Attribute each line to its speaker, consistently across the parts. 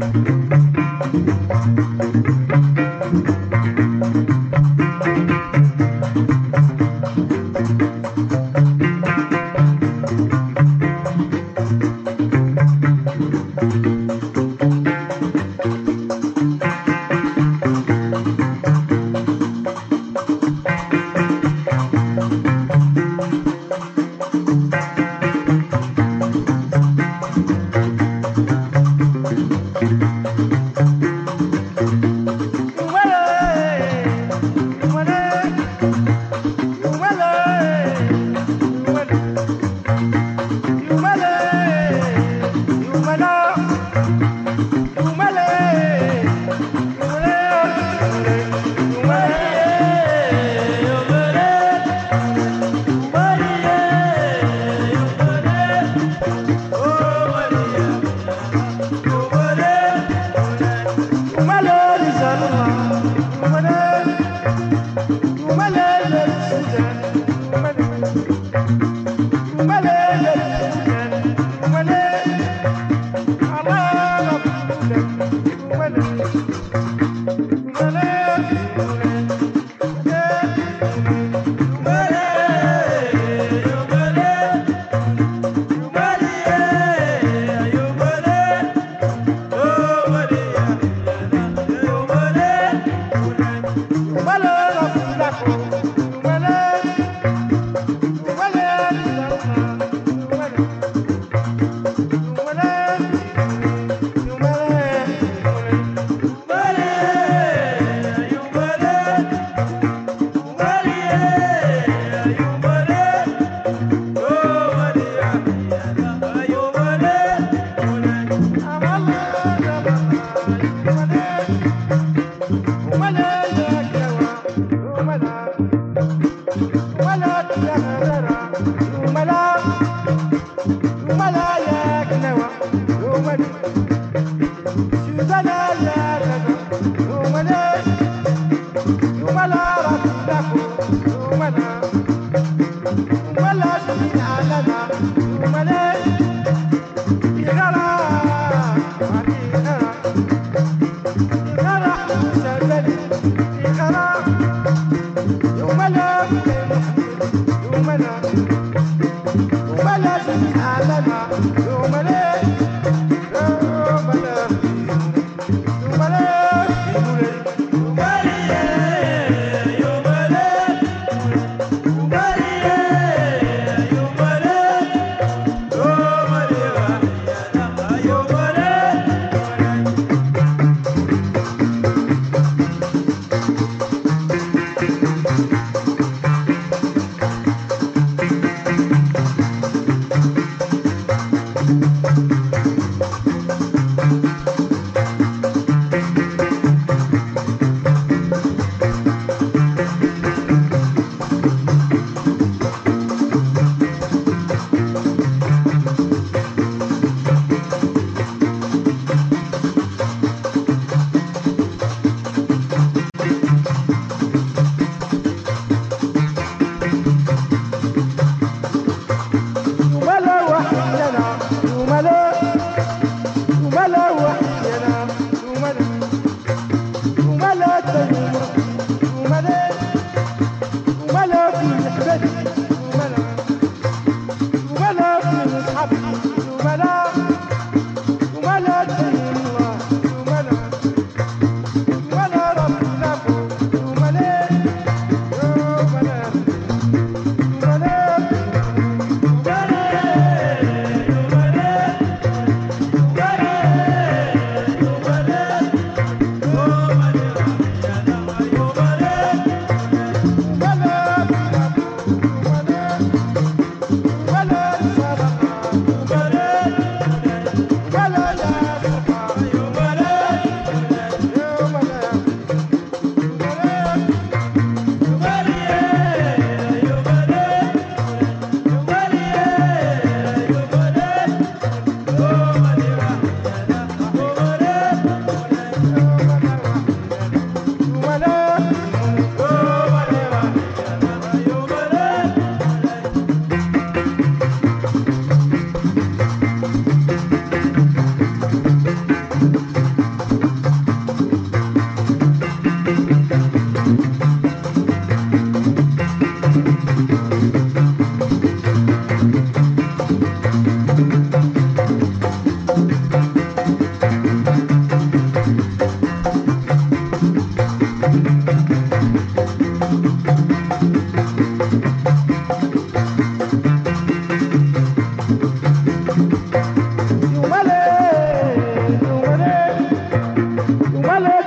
Speaker 1: Thank you. Palabras,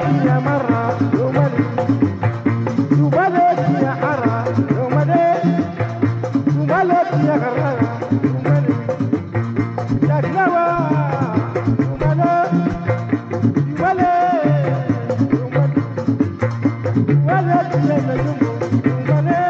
Speaker 1: Vale, tiene el